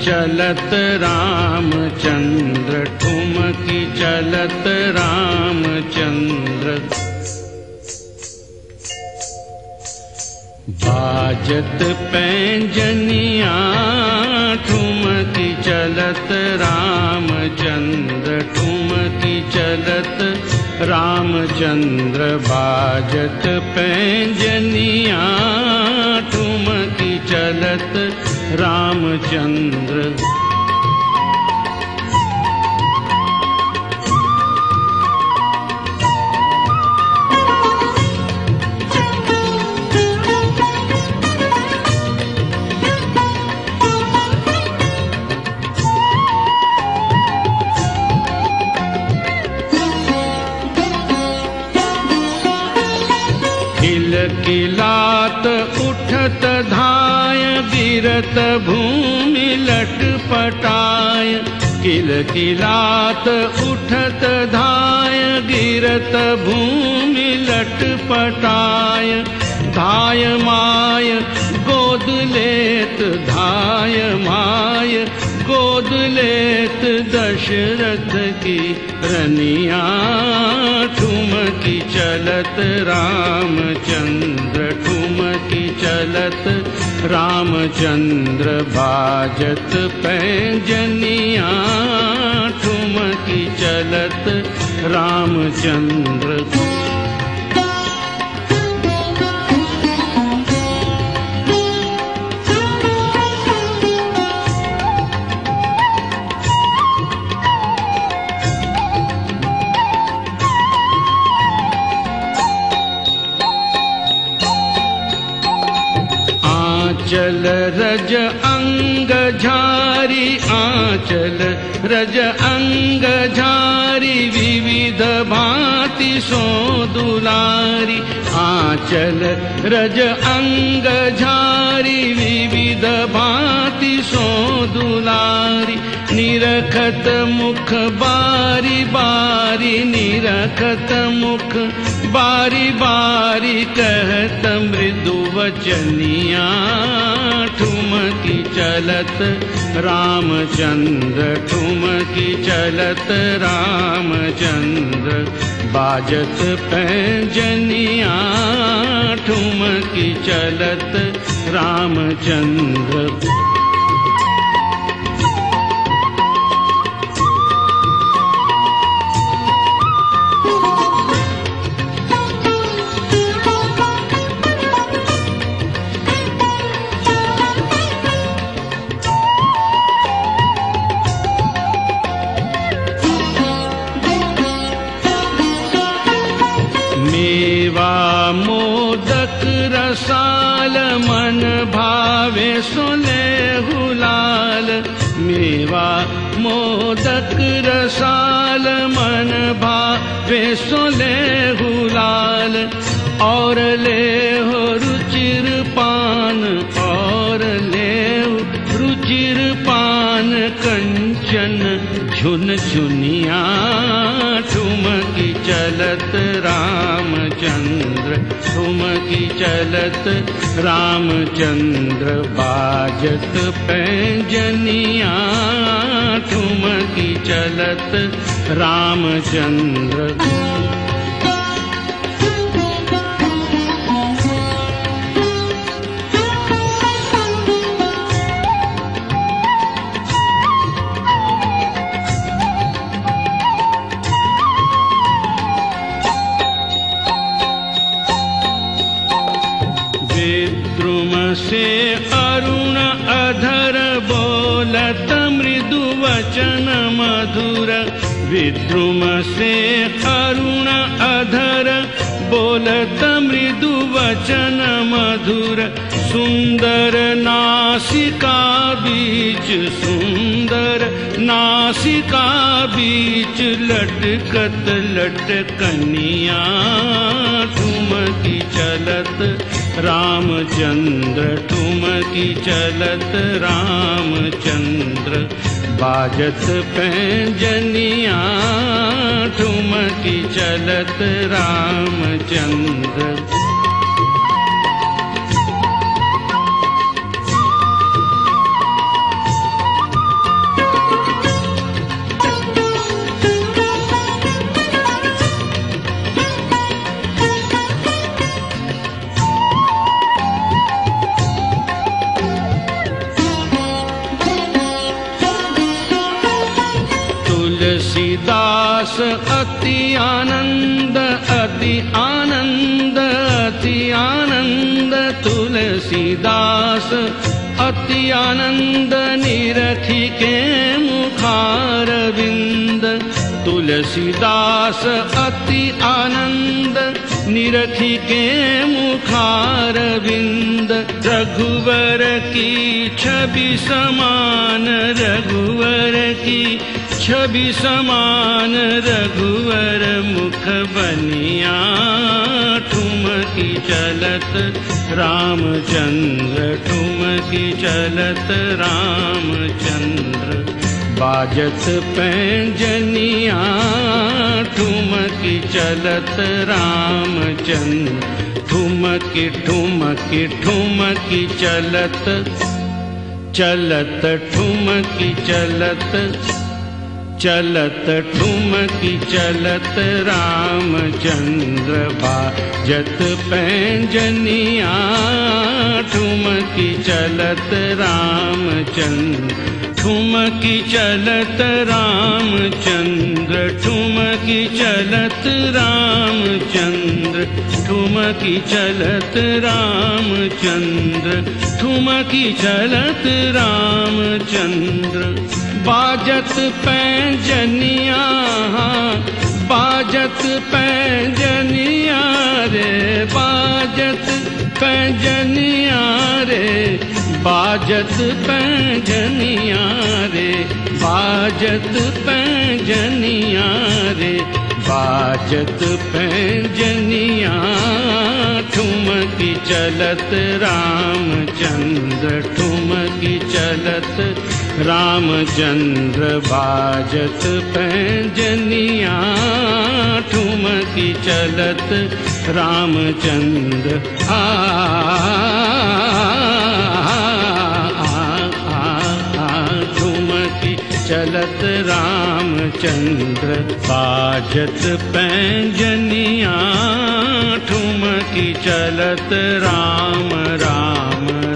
चलत रामचन्द्र ठुमकी चलत रामचन्द्र बाजत पैजनिया ठुमकी चलत रामचन्द्र ठुमकी चलत रामचन्द्र बाजत पैजनिया ठुमकी चलत रामचन्द्र किलात उठत धाय गिरत भूमि लटपटाय किल किलात उठत धाय गिरत भूमि लटपटाय धाय माय गोद लेत धाय माय गोद लेत दशरथ की रनिया ठुमकी चलत रामचन्द्र ठुमकी चलत रामचन्द्र बाजत पैजनिया ठुमकी चलत रामचन्द्र रज अङ्ग झारि आचल रज अङ्ग विविध भाति सो दुलारि आचल रज अङ्ग विविध भाति सो दुलारि निरखत मुख बारी बारी निरखत मुख बारी बारी कहत मृदु वचनिया ठुमकी चलत रामचन्द्र ठुमकी चलत रामचन्द्र बाजत पैजनिया ठुमकी चलत रामचन्द्र मोदक रसाल मन भावे सुने हुलाल। मेवा मोदक रसाल मन भावे सुने हुलाल। और ले हो रुचिर पान और ले रुचिर पान कंचन झुन झुनिया ठुमकी चलत रामचन्द्र ठुमकी चलत रामचन्द्र बाजत पैजनिया ठुमकी चलत रामचन्द्र अरुण अधर बोलत मृदु वचन मधुर। विद्रुम से अरुण अधर बोलत मृदु वचन मधुर। नासिका बीच सुंदर नासिका बीच लटकत लटकनिया ठुमकी चलत रामचन्द्र ठुमकी चलत रामचन्द्र बाजत पैजनिया ठुमकी चलत रामचन्द्र अति आनन्द अति आनन्द अति आनन्द तुलसीदास अति आनन्द निरखि के मुखारविन्द तुलसीदास अति आनन्द निरखि के मुखारविन्द रघुवर की छवि समान रघुवर की छवि समान रघुवर मुख बनिया ठुमकी चलत रामचन्द्र ठुमकी चलत रामचन्द्र बाजत ठुमकी चलत रामचन्द्र ठुमकी ठुमकी चलत चलत ठुमकी चलत चलत ठुमकी चलत रामचन्द्र बाजत पैजनिया ठुमकी चलत रामचन्द्र ठुमकी चलत रामचन्द्र ठुमकी चलत रामचन्द्र ठुमकी चलत रामचन्द्र ठुमकी चलत रामचन्द्र बाजत पैजनिया बाजत पैजनिया रे बाजत पैजनिया रे बाजत पैजनिया रे बाजत पैजनिया रे बाजत पैजनिया ठुमकी चलत रामचन्द्र ठुमकी चलत रामचन्द्र बाजत पैजनिया ठुमकी चलत रामचन्द्र। ठुमकी चलत रामचन्द्र बाजत पैजनिया ठुमकी चलत राम राम